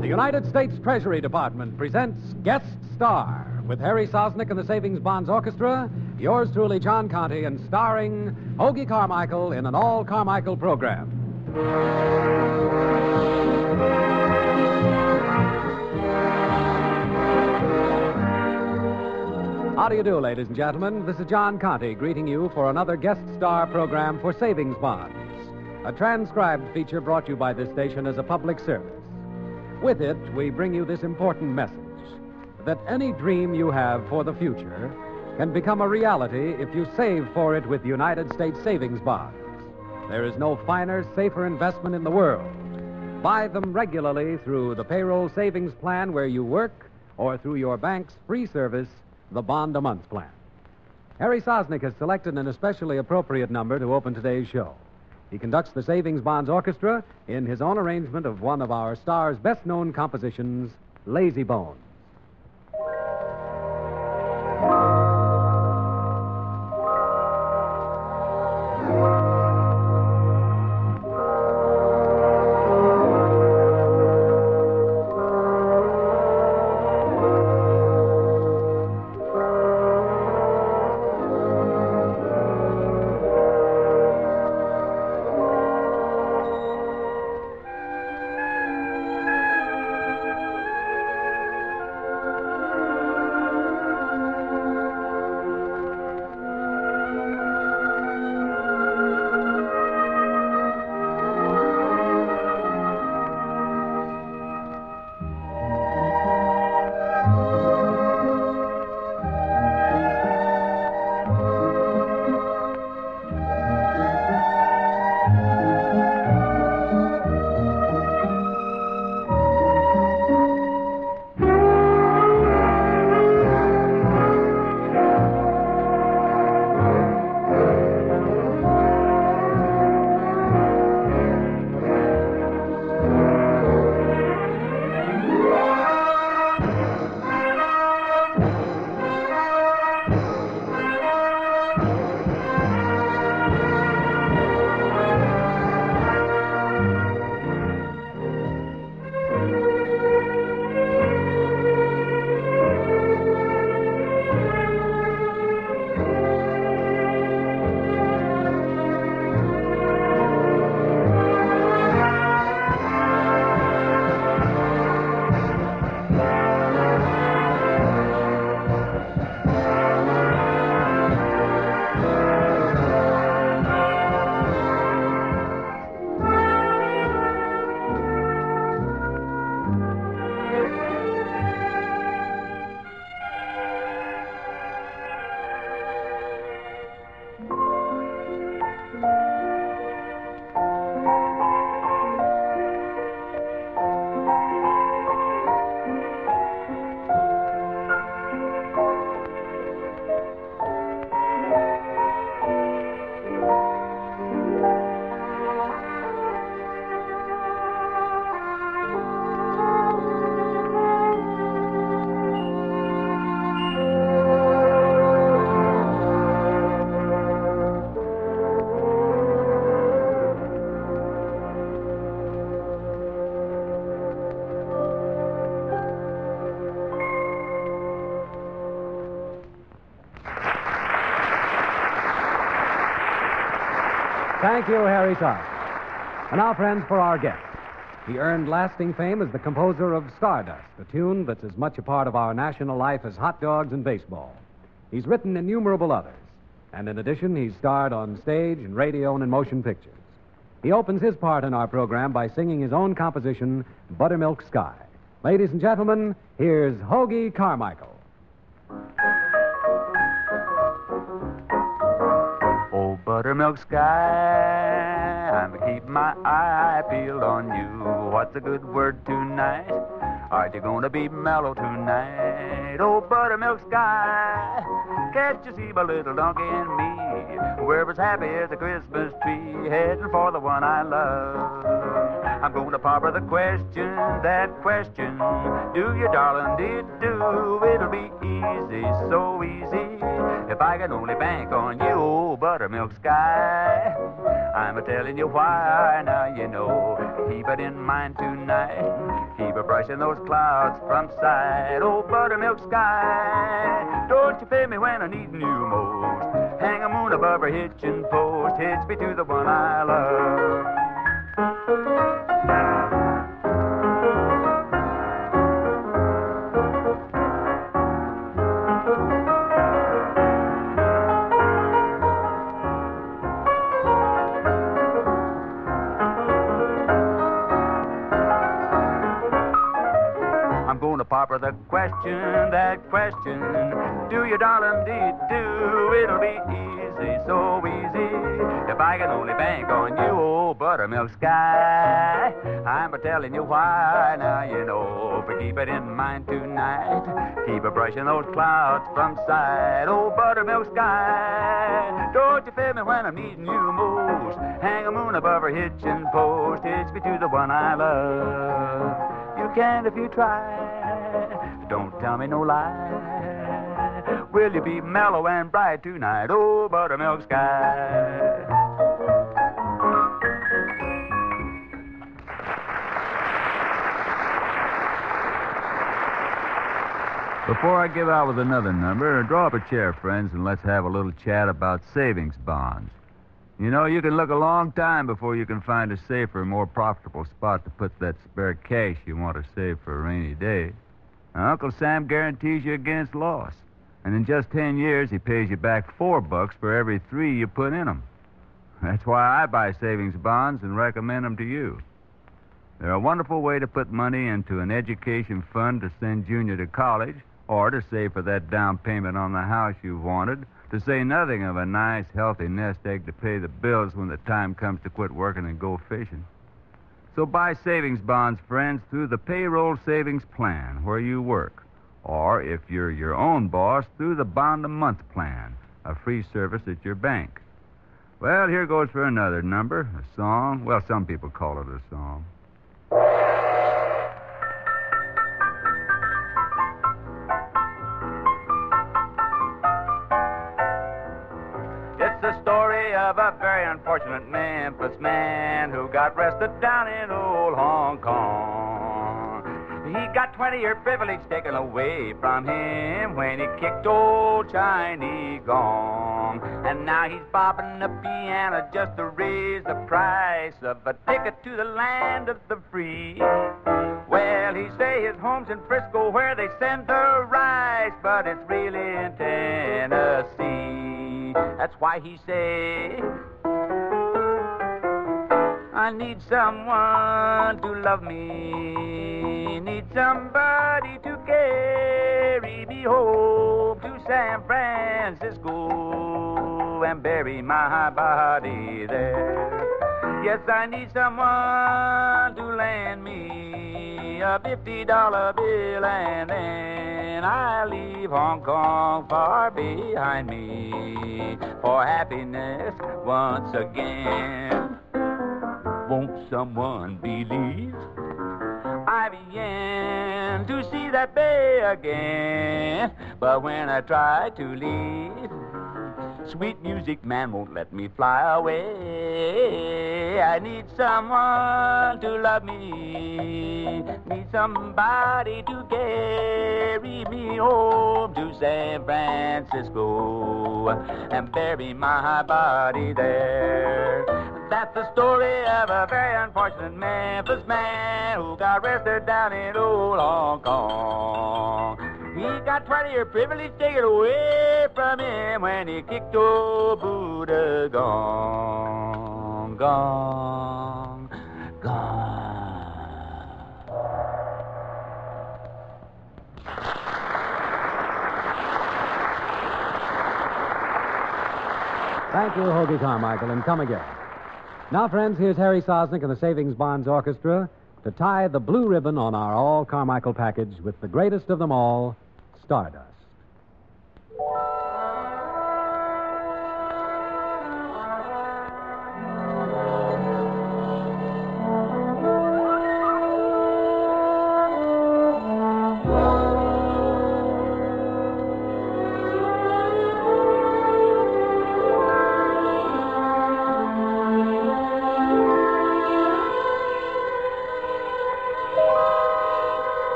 The United States Treasury Department presents Guest Star with Harry Sosnik and the Savings Bonds Orchestra, yours truly, John Conte, and starring Hoagy Carmichael in an all Carmichael program. How do you do, ladies and gentlemen? This is John Conte greeting you for another guest star program for Savings Bonds, a transcribed feature brought to you by this station as a public service. With it, we bring you this important message that any dream you have for the future can become a reality if you save for it with United States savings bonds. There is no finer, safer investment in the world. Buy them regularly through the payroll savings plan where you work or through your bank's free service, the Bond a Month plan. Harry Sosnik has selected an especially appropriate number to open today's show. He conducts the Savings Bonds Orchestra in his own arrangement of one of our star's best known compositions, Lazy Bones. Thank you, Harry Sosnik. And now, friends, for our guest. He earned lasting fame as the composer of Stardust, a tune that's as much a part of our national life as hot dogs and baseball. He's written innumerable others. And in addition, he's starred on stage and radio and in motion pictures. He opens his part in our program by singing his own composition, Buttermilk Sky. Ladies and gentlemen, here's Hoagy Carmichael. Buttermilk sky, I'm keep my eye peeled on you. What's a good word tonight? Are you gonna be mellow tonight? Oh, buttermilk sky, can't you see my little donkey and me? We're as happy as a Christmas tree, heading for the one I love. I'm gonna pop the question, that question. Do you, darling, did do? It'll be easy, so easy. If I can only bank on you, oh, buttermilk sky. I'm a telling you why, now you know. Keep it in mind tonight. Keep a brushing those clouds from sight, oh, buttermilk sky. Don't you fail me when I need you most. Hang a moon above her hitching post, hitch me to the one I love. Papa, the question, that question. Do you, darling, did do? It'll be easy, so easy. If I can only bank on you, oh, buttermilk sky. I'm a telling you why, now you know. But keep it in mind tonight. Keep a brushing those clouds from sight, oh, buttermilk sky. Don't you feel me when I'm needing you most? Hang a moon above her hitching post. Hitch me to the one I love. You can if you try. Don't tell me no lie. Will you be mellow and bright tonight, oh buttermilk sky? Before I give out with another number, draw up a chair, friends, and let's have a little chat about savings bonds. You know, you can look a long time before you can find a safer, more profitable spot to put that spare cash you want to save for a rainy day. Uncle Sam guarantees you against loss. And in just 10 years, he pays you back four bucks for every three you put in them. That's why I buy savings bonds and recommend them to you. They're a wonderful way to put money into an education fund to send Junior to college or to save for that down payment on the house you've wanted, to say nothing of a nice, healthy nest egg to pay the bills when the time comes to quit working and go fishing. So buy savings bonds, friends, through the payroll savings plan where you work. Or if you're your own boss, through the bond a month plan, a free service at your bank. Well, here goes for another number, a song. Well, some people call it a song. Of a very unfortunate Memphis man who got arrested down in old Hong Kong. He got 20 year privilege taken away from him when he kicked old Chinese gong. And now he's bobbing the piano just to raise the price of a ticket to the land of the free. Well, he say his home's in Frisco where they send the rice, but it's really in Tennessee. That's why he say I need someone to love me. Need somebody to carry me home to San Francisco and bury my body there. Yes, I need someone to land me a fifty dollar bill and then I leave Hong Kong far behind me for happiness once again. Won't someone believe? I began to see that bay again, but when I try to leave, sweet music man won't let me fly away. I need someone to love me, need somebody to carry me home to San Francisco and bury my body there. That's the story of a very unfortunate Memphis man who got arrested down in old Hong Kong. He got 20 year privilege taken away from him when he kicked old Buddha gong, gong, gong. Thank you, Hoagy Carmichael, and come again. Now, friends, here's Harry Sosnik and the Savings Bonds Orchestra to tie the blue ribbon on our All Carmichael package with the greatest of them all, Stardust.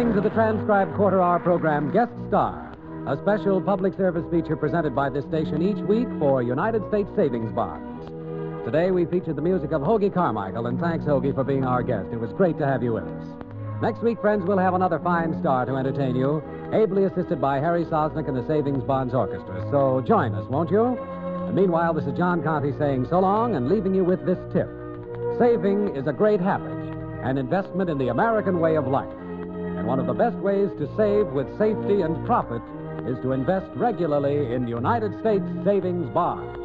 Listening to the transcribed quarter hour program Guest Star, a special public service feature presented by this station each week for United States Savings Bonds. Today we featured the music of Hoagy Carmichael, and thanks, Hoagy, for being our guest. It was great to have you with us. Next week, friends, we'll have another fine star to entertain you, ably assisted by Harry Sosnik and the Savings Bonds Orchestra. So join us, won't you? And meanwhile, this is John Conte saying so long and leaving you with this tip. Saving is a great habit, an investment in the American way of life. And one of the best ways to save with safety and profit is to invest regularly in United States savings bonds.